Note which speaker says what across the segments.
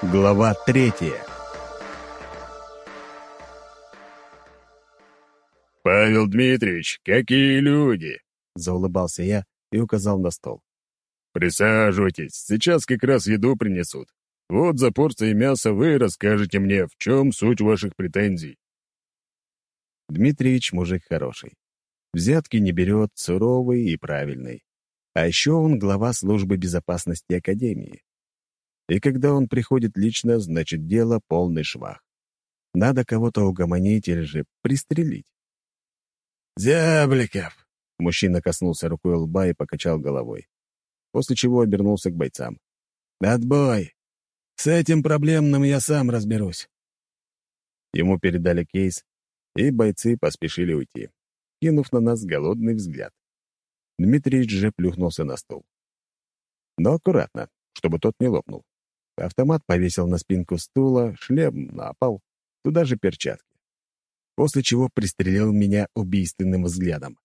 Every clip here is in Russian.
Speaker 1: Глава третья.
Speaker 2: «Павел Дмитриевич, какие люди!»
Speaker 1: — заулыбался я и указал на стол.
Speaker 2: «Присаживайтесь, сейчас как раз еду принесут. Вот за порцией мяса вы расскажете мне, в чем суть ваших претензий».
Speaker 1: Дмитриевич мужик хороший. Взятки не берет, суровый и правильный. А еще он глава службы безопасности Академии. И когда он приходит лично, значит, дело полный швах. Надо кого-то угомонить или же пристрелить.
Speaker 2: «Зябликов!»
Speaker 1: — мужчина коснулся рукой лба и покачал головой, после чего обернулся к бойцам.
Speaker 2: «Отбой! С этим проблемным я сам разберусь».
Speaker 1: Ему передали кейс, и бойцы поспешили уйти, кинув на нас голодный взгляд. Дмитриевич же плюхнулся на стол. Но аккуратно, чтобы тот не лопнул. Автомат повесил на спинку стула, шлем на пол, туда же перчатки. После чего пристрелил меня убийственным взглядом.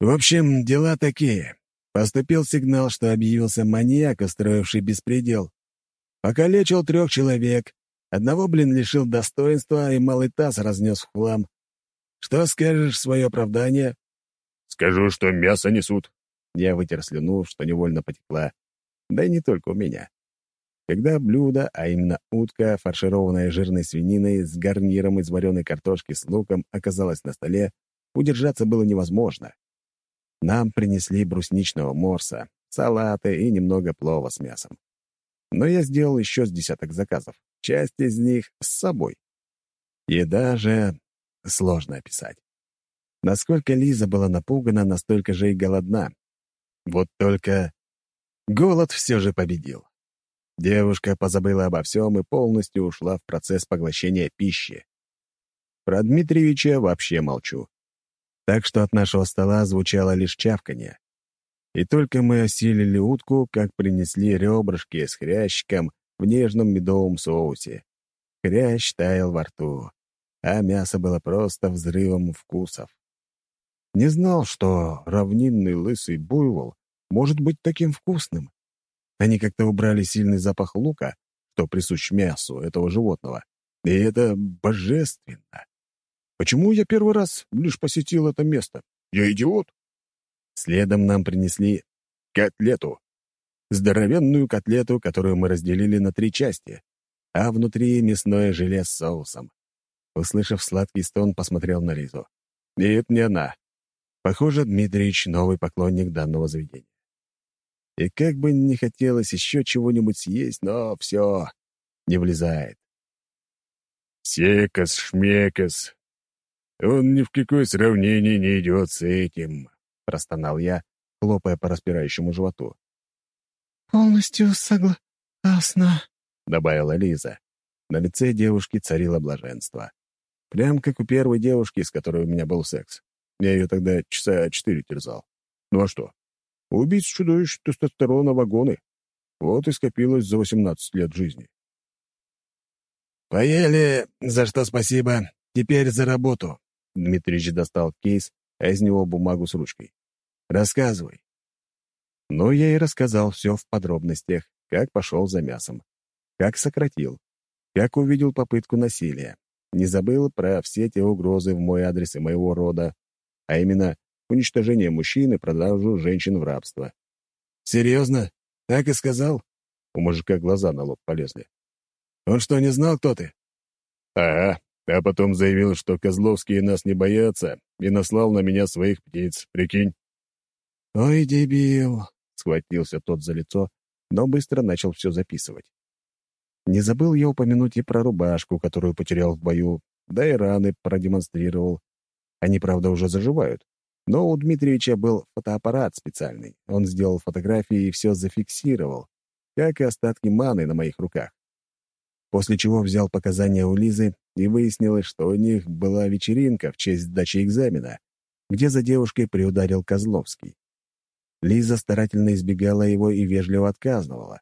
Speaker 2: В общем, дела такие. Поступил сигнал, что объявился маньяк, устроивший беспредел. Покалечил трех человек. Одного, блин, лишил достоинства и малый таз разнес в хлам. Что скажешь в свое оправдание?
Speaker 1: Скажу, что мясо несут. Я вытер слюну, что невольно потекла. Да и не только у меня. Когда блюдо, а именно утка, фаршированная жирной свининой с гарниром из вареной картошки с луком, оказалось на столе, удержаться было невозможно. Нам принесли брусничного морса, салаты и немного плова с мясом. Но я сделал еще с десяток заказов, часть из них с собой. Еда же сложно описать. Насколько Лиза была напугана, настолько же и голодна. Вот только голод все же победил. Девушка позабыла обо всем и полностью ушла в процесс поглощения пищи. Про Дмитриевича вообще молчу. Так что от нашего стола звучало лишь чавканье. И только мы осилили утку, как принесли ребрышки с хрящиком в нежном медовом соусе. Хрящ таял во рту, а мясо было просто взрывом вкусов. Не знал, что равнинный лысый буйвол может быть таким вкусным. Они как-то убрали сильный запах лука, что присущ мясу этого животного. И это божественно. Почему я первый раз лишь посетил это место? Я идиот. Следом нам принесли котлету. Здоровенную котлету, которую мы разделили на три части, а внутри мясное желе с соусом. Услышав сладкий стон, посмотрел на Лизу. Это не она. Похоже, Дмитриевич — новый поклонник данного заведения. И как бы не хотелось еще чего-нибудь съесть, но все не влезает.
Speaker 2: «Секас, шмекас. Он ни в какое сравнение не идет с этим», — простонал я, хлопая по распирающему животу.
Speaker 3: «Полностью согласна», —
Speaker 1: добавила Лиза. На лице девушки царило блаженство. Прям как у первой девушки, с которой у меня был секс. Я ее тогда часа четыре терзал. Ну а что? Убить чудовищ тестостерона вагоны. Вот и скопилось за 18 лет жизни.
Speaker 2: «Поели, за что спасибо. Теперь за работу».
Speaker 1: Дмитрич достал кейс, а из него бумагу с ручкой. «Рассказывай». Ну, я и рассказал все в подробностях, как пошел за мясом, как сократил, как увидел попытку насилия. Не забыл про все те угрозы в мой адрес и моего рода, а именно уничтожение мужчин и продажу женщин в рабство.
Speaker 2: «Серьезно? Так и сказал?»
Speaker 1: У мужика глаза на лоб полезли.
Speaker 2: «Он что, не знал, кто ты?»
Speaker 1: «Ага, а потом заявил, что Козловские нас не боятся, и наслал на меня своих птиц, прикинь».
Speaker 2: «Ой, дебил!»
Speaker 1: — схватился тот за лицо, но быстро начал все записывать. Не забыл я упомянуть и про рубашку, которую потерял в бою, да и раны продемонстрировал. Они, правда, уже заживают. Но у Дмитриевича был фотоаппарат специальный. Он сделал фотографии и все зафиксировал, как и остатки маны на моих руках. После чего взял показания у Лизы, и выяснилось, что у них была вечеринка в честь сдачи экзамена, где за девушкой приударил Козловский. Лиза старательно избегала его и вежливо отказывала.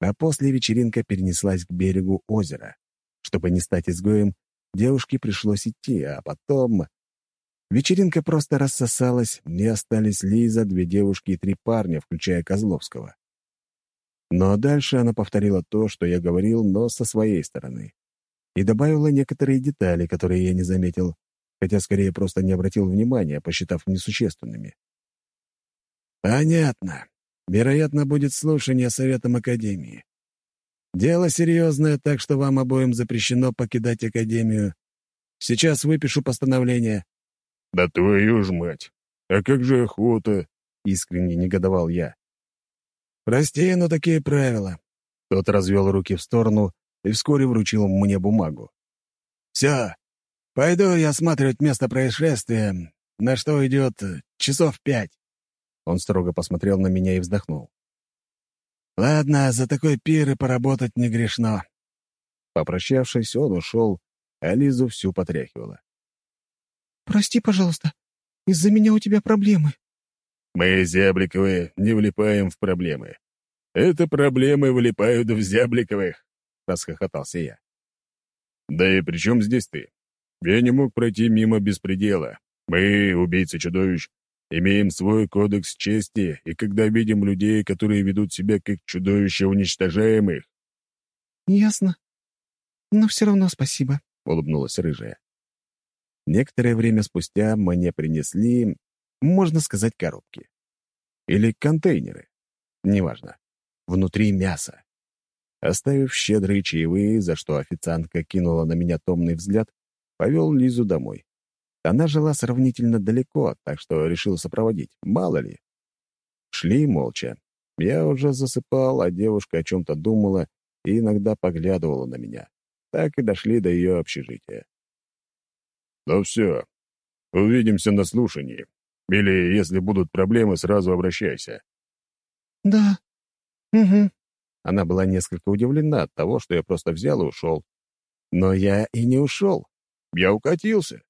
Speaker 1: А после вечеринка перенеслась к берегу озера. Чтобы не стать изгоем, девушке пришлось идти, а потом... Вечеринка просто рассосалась, и остались Лиза, две девушки и три парня, включая Козловского. Но дальше она повторила то, что я говорил, но со своей стороны. И добавила некоторые детали, которые я не заметил, хотя скорее просто не обратил внимания, посчитав несущественными. «Понятно. Вероятно, будет слушание Советом Академии. Дело серьезное, так что вам обоим запрещено покидать Академию. Сейчас выпишу постановление».
Speaker 2: «Да твою ж мать! А как же охота?» — искренне негодовал я.
Speaker 1: «Прости, но такие правила». Тот развел руки в сторону и вскоре вручил мне бумагу. «Все, пойду я осматривать место происшествия, на что идет часов пять». Он строго посмотрел на меня и вздохнул. «Ладно, за такой пир и поработать не грешно». Попрощавшись, он ушел, а Лизу всю потряхивала.
Speaker 3: «Прости, пожалуйста, из-за меня у тебя проблемы».
Speaker 2: Мы, Зябликовы, не влипаем в проблемы. Это проблемы влипают в Зябликовых, — расхохотался я. Да и при чем здесь ты? Я не мог пройти мимо беспредела. Мы, убийцы чудовищ, имеем свой кодекс чести, и когда видим людей, которые ведут себя как чудовища, уничтожаем их.
Speaker 3: «Ясно. Но все равно спасибо», —
Speaker 1: улыбнулась рыжая. Некоторое время спустя мне принесли можно сказать, коробки. Или контейнеры. Неважно. Внутри мясо. Оставив щедрые чаевые, за что официантка кинула на меня томный взгляд, повел Лизу домой. Она жила сравнительно далеко, так что решил сопроводить, мало ли. Шли молча. Я уже засыпал, а девушка о чем-то думала и иногда поглядывала на меня. Так и дошли до ее общежития.
Speaker 2: «Ну все, увидимся на слушании», или, если будут проблемы, сразу обращайся».
Speaker 3: «Да. Угу».
Speaker 1: Она была несколько удивлена от того, что я просто взял и ушел. Но я и не ушел. Я укатился.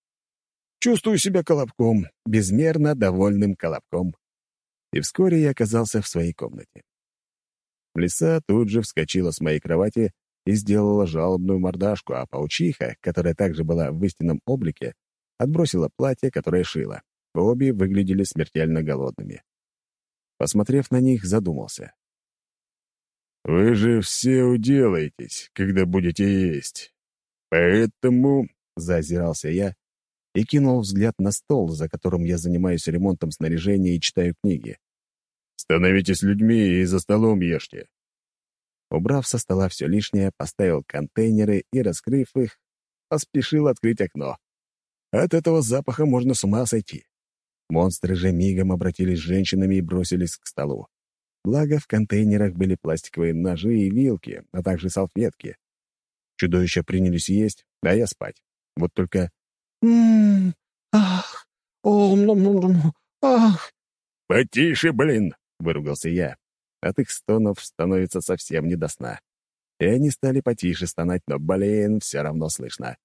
Speaker 1: Чувствую себя колобком, безмерно довольным колобком. И вскоре я оказался в своей комнате. Лиса тут же вскочила с моей кровати и сделала жалобную мордашку, а паучиха, которая также была в истинном облике, отбросила платье, которое шила. Обе выглядели смертельно голодными. Посмотрев на них, задумался.
Speaker 2: «Вы же все уделаетесь, когда будете есть. Поэтому...» — заозирался я
Speaker 1: и кинул взгляд на стол, за которым я занимаюсь ремонтом снаряжения и читаю книги.
Speaker 2: «Становитесь людьми и за столом ешьте».
Speaker 1: Убрав со стола все лишнее, поставил контейнеры и, раскрыв их, поспешил открыть окно. От этого запаха можно с ума сойти. Монстры же мигом обратились с женщинами и бросились к столу. Благо, в контейнерах были пластиковые ножи и вилки, а также салфетки. Чудовища принялись есть, а я спать. Вот только...
Speaker 3: «М-м-м, ах, о, м ах!»
Speaker 2: «Потише, блин!»
Speaker 1: — выругался я. От их стонов становится совсем не до сна. И они стали потише стонать, но, блин, все равно слышно.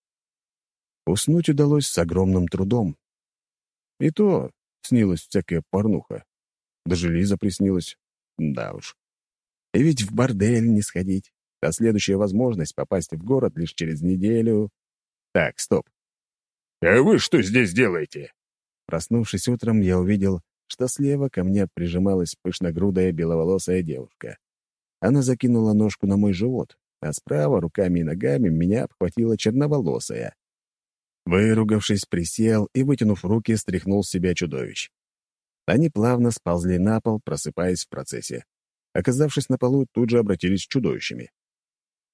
Speaker 1: Уснуть удалось с огромным трудом. И то снилась всякая порнуха. Даже Лиза приснилась. Да уж. И ведь в бордель не сходить. А следующая возможность попасть в город лишь через неделю. Так, стоп.
Speaker 2: «А вы что здесь делаете?»
Speaker 1: Проснувшись утром, я увидел, что слева ко мне прижималась пышногрудая беловолосая девушка. Она закинула ножку на мой живот, а справа руками и ногами меня обхватила черноволосая. Выругавшись, присел и, вытянув руки, стряхнул с себя чудовищ. Они плавно сползли на пол, просыпаясь в процессе. Оказавшись на полу, тут же обратились к чудовищами.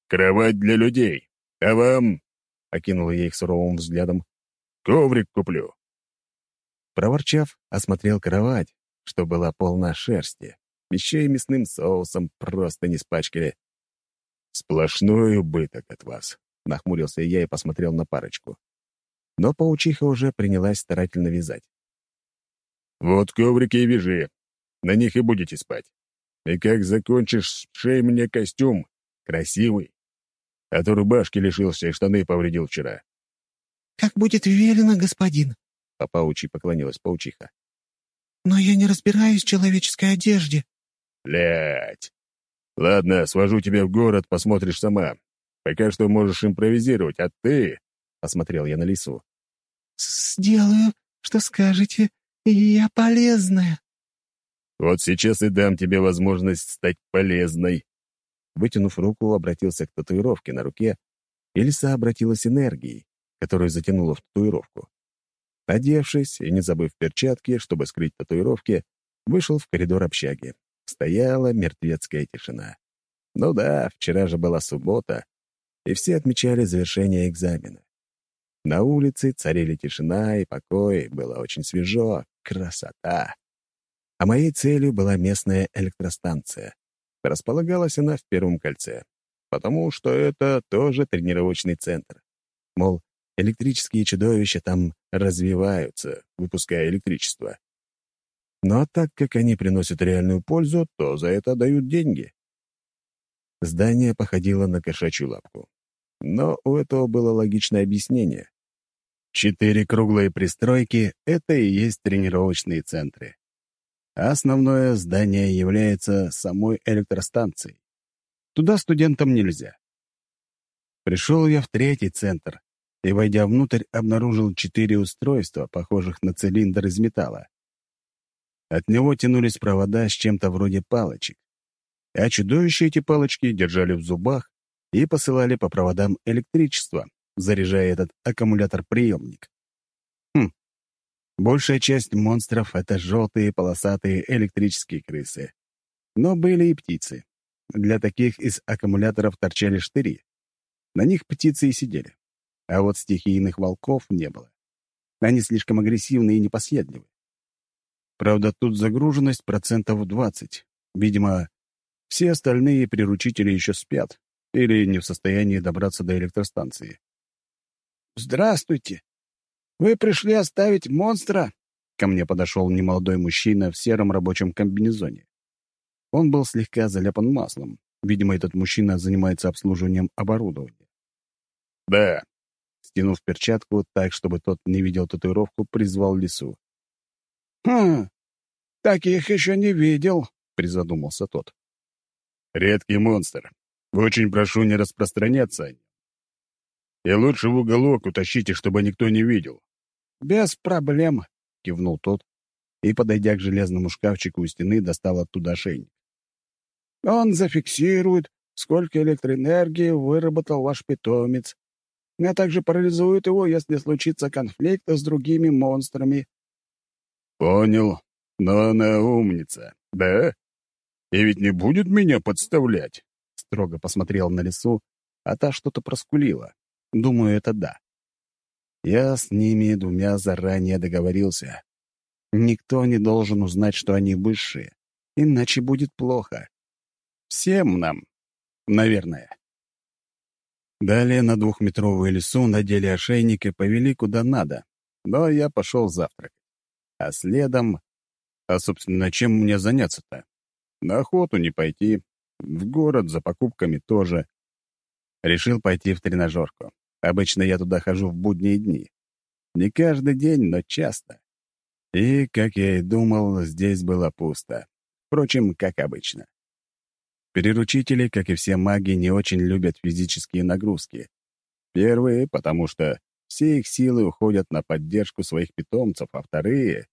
Speaker 2: «Кровать для людей! А вам...» — окинул я их суровым взглядом. «Коврик куплю!»
Speaker 1: Проворчав, осмотрел кровать, что была полна шерсти. Еще и мясным соусом просто не спачкали.
Speaker 2: «Сплошной убыток от вас», —
Speaker 1: нахмурился я и посмотрел на парочку но паучиха уже принялась старательно вязать.
Speaker 2: «Вот коврики и вяжи. На них и будете спать. И как закончишь, шей мне костюм. Красивый. А то рубашки лишился и штаны повредил вчера».
Speaker 3: «Как будет велено, господин», —
Speaker 1: по паучьи поклонилась паучиха.
Speaker 3: «Но я не разбираюсь в человеческой одежде».
Speaker 2: «Блядь. Ладно, свожу тебя в город, посмотришь сама. Пока что можешь импровизировать, а ты...»
Speaker 1: посмотрел я на лису.
Speaker 3: «Сделаю, что скажете, и я полезная».
Speaker 2: «Вот сейчас и дам тебе возможность стать полезной»,
Speaker 1: Вытянув руку, обратился к татуировке на руке, и лиса обратилась энергией, которую затянула в татуировку. Одевшись и не забыв перчатки, чтобы скрыть татуировки, вышел в коридор общаги. Стояла мертвецкая тишина. Ну да, вчера же была суббота, и все отмечали завершение экзамена. На улице царили тишина и покой, было очень свежо, красота. А моей целью была местная электростанция. Располагалась она в Первом кольце, потому что это тоже тренировочный центр. Мол, электрические чудовища там развиваются, выпуская электричество. Но так как они приносят реальную пользу, то за это дают деньги. Здание походило на кошачью лапку. Но у этого было логичное объяснение. Четыре круглые пристройки — это и есть тренировочные центры. А основное здание является самой электростанцией. Туда студентам нельзя. Пришел я в третий центр и, войдя внутрь, обнаружил четыре устройства, похожих на цилиндр из металла. От него тянулись провода с чем-то вроде палочек. А чудовища эти палочки держали в зубах и посылали по проводам электричество, заряжая этот аккумулятор-приемник. Хм. Большая часть монстров — это желтые полосатые электрические крысы. Но были и птицы. Для таких из аккумуляторов торчали штыри. На них птицы и сидели. А вот стихийных волков не было. Они слишком агрессивны и непоседливы. Правда, тут загруженность процентов 20. Видимо, все остальные приручители еще спят или не в состоянии добраться до электростанции.
Speaker 2: «Здравствуйте! Вы пришли оставить монстра?» Ко мне подошел немолодой мужчина в сером рабочем комбинезоне. Он был слегка заляпан маслом. Видимо, этот мужчина занимается обслуживанием оборудования.
Speaker 1: «Да».
Speaker 2: Стянув перчатку так, чтобы тот не видел татуировку, призвал лису. «Хм, таких еще не видел», — призадумался тот.
Speaker 1: «Редкий монстр. Очень прошу не распространяться о нем. И лучше в уголок утащите, чтобы никто не видел».
Speaker 2: «Без проблем», — кивнул тот и, подойдя к железному шкафчику у стены, достал оттуда ошейник. «Он зафиксирует, сколько электроэнергии выработал ваш питомец, а также парализует его, если случится конфликт с другими монстрами».
Speaker 1: «Понял. Но она умница, да? И ведь не будет меня подставлять?»
Speaker 2: Строго посмотрел на лесу, а та что-то проскулила. Думаю, это да. Я с ними двумя заранее договорился. Никто не должен узнать, что они высшие, иначе будет плохо. Всем нам, наверное. Далее на двухметровую лесу надели ошейник и повели куда надо, но я пошел завтракать. А следом... А, собственно, чем мне заняться-то? На охоту не пойти, в город за покупками тоже. Решил пойти в тренажерку. Обычно я туда хожу в будние дни. Не каждый день, но часто. И, как я и думал, здесь было пусто. Впрочем, как обычно. Переручители, как и все маги, не очень любят физические нагрузки. Первые, потому что все их силы уходят на поддержку своих питомцев, а вторые...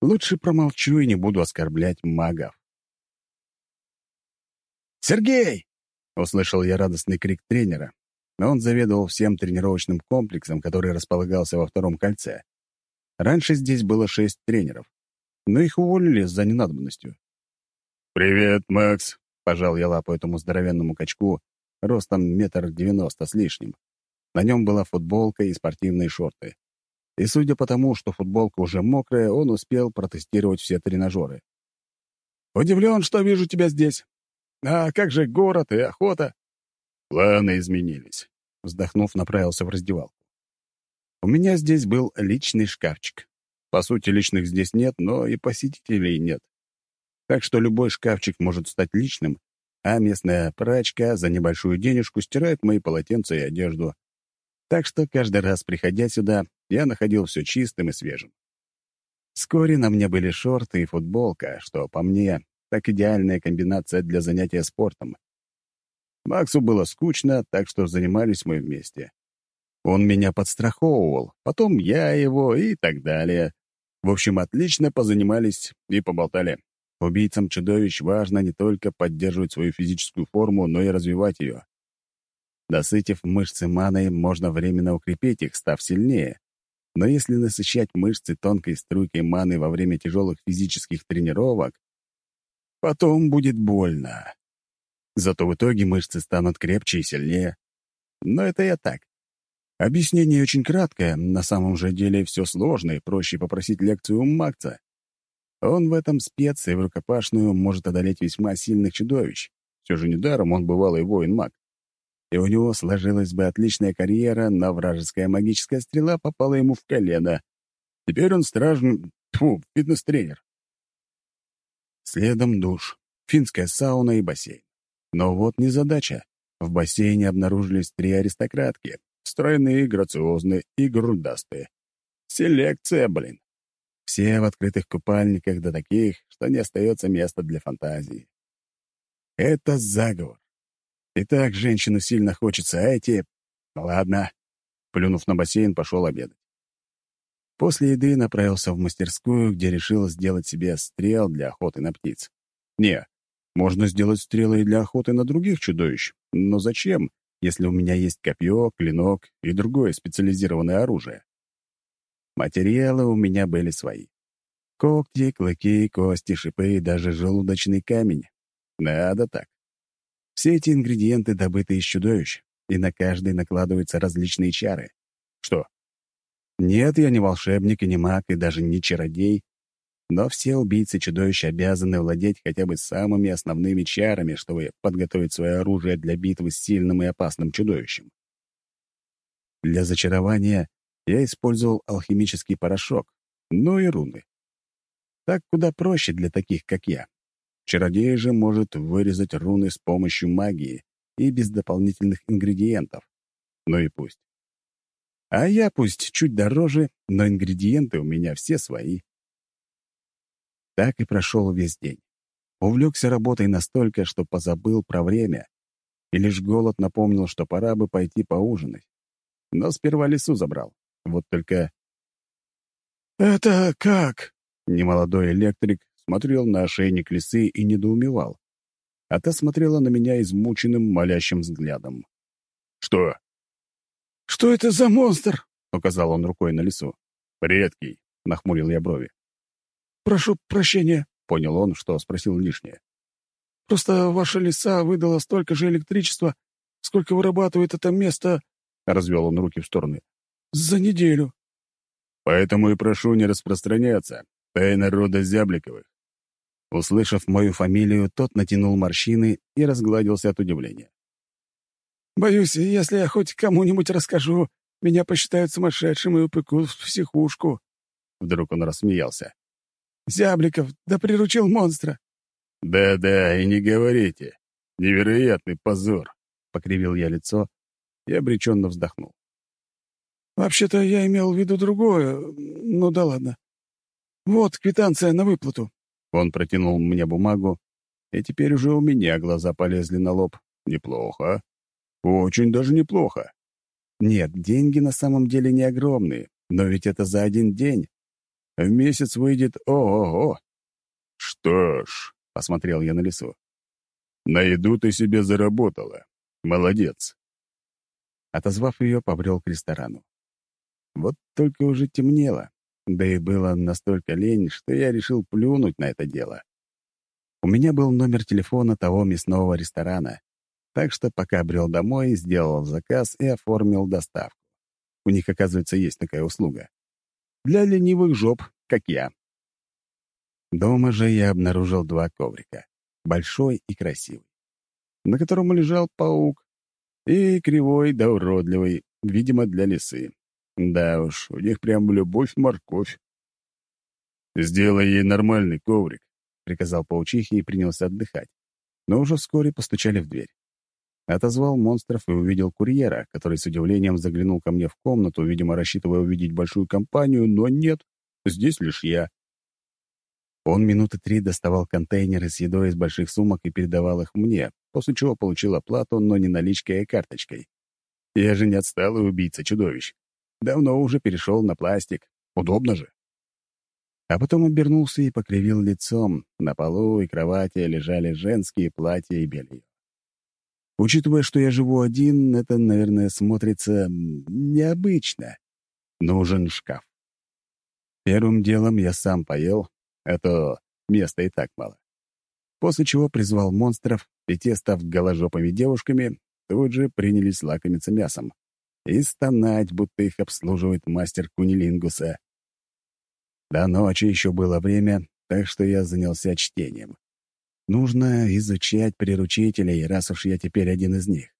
Speaker 2: Лучше промолчу и не буду оскорблять магов. «Сергей!» — услышал я радостный крик тренера, он заведовал всем тренировочным комплексом, который располагался во втором кольце. Раньше здесь было шесть тренеров, но их уволили за ненадобностью.
Speaker 1: «Привет, Макс!»
Speaker 2: — пожал я лапу этому здоровенному качку, ростом метр девяносто с лишним. На нем была футболка и спортивные шорты. И судя по тому, что футболка уже мокрая, он успел протестировать все тренажеры. «Удивлен, что вижу тебя здесь. А как же город и охота?»
Speaker 1: Планы изменились.
Speaker 2: Вздохнув, направился в раздевалку. У меня здесь был личный шкафчик. По сути, личных здесь нет, но и посетителей нет. Так что любой шкафчик может стать личным, а местная прачка за небольшую денежку стирает мои полотенца и одежду. Так что каждый раз, приходя сюда, я находил все чистым и свежим. Вскоре на мне были шорты и футболка, что, по мне, так идеальная комбинация для занятия спортом. Максу было скучно, так что занимались мы вместе. Он меня подстраховывал, потом я его и так далее. В общем, отлично позанимались и поболтали.
Speaker 1: Убийцам чудовищ важно не только поддерживать свою физическую форму, но и развивать ее. Досытив мышцы маной, можно временно укрепить их, став сильнее. Но если насыщать мышцы тонкой струйкой маны во время тяжелых физических тренировок, потом будет больно. Зато в итоге мышцы станут крепче и сильнее. Но это я так. Объяснение очень краткое, на самом же деле все сложно, и проще попросить лекцию у Макца. Он в этом спец и в рукопашную может одолеть весьма сильных чудовищ. Все же недаром он бывалый воин-маг. И у него сложилась бы отличная карьера, но вражеская магическая стрела попала ему в колено. Теперь он стражный... Фу, фитнес-тренер. Следом душ, финская сауна и бассейн. Но вот незадача. В бассейне обнаружились три аристократки. Стройные, грациозные и грудастые. Селекция, блин. Все в открытых купальниках до таких, что не остается места для фантазии. Это заговор. И так женщину сильно хочется, а эти... Ладно. Плюнув на бассейн, пошел обедать. После еды направился в мастерскую, где решил сделать себе стрел для охоты на птиц. Не, можно сделать стрелы и для охоты на других чудовищ. Но зачем, если у меня есть копье, клинок и другое специализированное оружие? Материалы у меня были свои. Когти, клыки, кости, шипы и даже желудочный камень. Надо так. Все эти ингредиенты добыты из чудовищ, и на каждый накладываются различные чары. Что? Нет, я не волшебник и не маг, и даже не чародей, но все убийцы чудовищ обязаны владеть хотя бы самыми основными чарами, чтобы подготовить свое оружие для битвы с сильным и опасным чудовищем. Для зачарования я использовал алхимический порошок, ну и руны. Так куда проще для таких, как я. Чародей же может вырезать руны с помощью магии и без дополнительных ингредиентов. Ну и пусть. А я пусть чуть дороже, но ингредиенты у меня все свои. Так и прошел весь день. Увлекся работой настолько, что позабыл про время, и лишь голод напомнил, что пора бы пойти поужинать. Но сперва лесу забрал. Вот только... «Это как?» Немолодой электрик смотрел на ошейник лисы и недоумевал. А та смотрела на меня измученным, молящим взглядом. «Что?» «Что это за монстр?» — указал он рукой на лесу. «Редкий», — нахмурил я брови. «Прошу прощения», — понял он, что спросил лишнее. «Просто ваша лиса выдала столько же электричества, сколько вырабатывает это место...» — развел он руки в стороны. «За неделю». «Поэтому и прошу не распространяться. Тайна рода Зябликовых». Услышав мою фамилию, тот натянул морщины и разгладился от удивления. «Боюсь, если я хоть кому-нибудь расскажу, меня посчитают сумасшедшим и упекут в психушку». Вдруг он рассмеялся. «Зябликов, да приручил монстра!» «Да-да, и не говорите. Невероятный позор!» — покривил я лицо и обреченно вздохнул. «Вообще-то я имел в виду другое. Ну да ладно. Вот квитанция на выплату». Он протянул мне бумагу, и теперь уже у меня глаза полезли на лоб. Неплохо. Очень даже неплохо. Нет, деньги на самом деле не огромные, но ведь это за один день. В месяц выйдет ого-го. Что ж, — посмотрел я на лесу, — на еду ты себе заработала. Молодец. Отозвав ее, побрел к ресторану. Вот только уже темнело, да и было настолько лень, что я решил плюнуть на это дело. У меня был номер телефона того мясного ресторана, так что пока брел домой, сделал заказ и оформил доставку. У них, оказывается, есть такая услуга. Для ленивых жоп, как я. Дома же я обнаружил два коврика, большой и красивый, на котором лежал паук, и кривой да уродливый, видимо, для лисы. Да уж, у них прям любовь-морковь. «Сделай ей нормальный коврик», — приказал паучихе и принялся отдыхать. Но уже вскоре постучали в дверь. Отозвал монстров и увидел курьера, который с удивлением заглянул ко мне в комнату, видимо, рассчитывая увидеть большую компанию, но нет, здесь лишь я. Он минуты три доставал контейнеры с едой из больших сумок и передавал их мне, после чего получил оплату, но не наличкой, а карточкой. Я же не отсталый убийца чудовищ. Давно уже перешел на пластик. Удобно же. А потом обернулся и покривил лицом. На полу и кровати лежали женские платья и белье. Учитывая, что я живу один, это, наверное, смотрится необычно. Нужен шкаф. Первым делом я сам поел, а то места и так мало. После чего призвал монстров, и те, став голожопыми девушками, тут же принялись лакомиться мясом и стонать, будто их обслуживает мастер Кунилингуса. До ночи еще было время, так что я занялся чтением. Нужно изучать приручителей, раз уж я теперь один из них.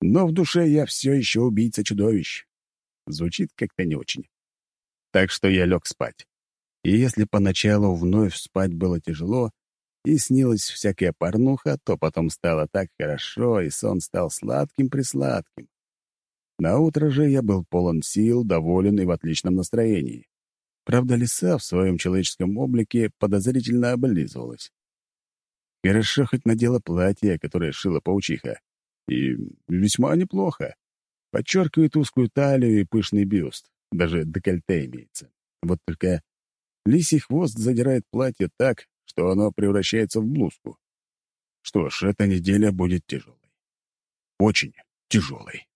Speaker 1: Но в душе я все еще убийца-чудовищ. Звучит как-то не очень. Так что я лег спать. И если поначалу вновь спать было тяжело, и снилась всякая порнуха, то потом стало так хорошо, и сон стал сладким-присладким. На утро же я был полон сил, доволен и в отличном настроении. Правда, лиса в своем человеческом облике подозрительно облизывалась. Хорошо хоть надела платье, которое шила паучиха. И весьма неплохо. Подчеркивает узкую талию и пышный бюст. Даже декольте имеется. Вот только лисий хвост задирает платье так, что оно превращается в блузку. Что ж, эта неделя будет тяжелой. Очень тяжелой.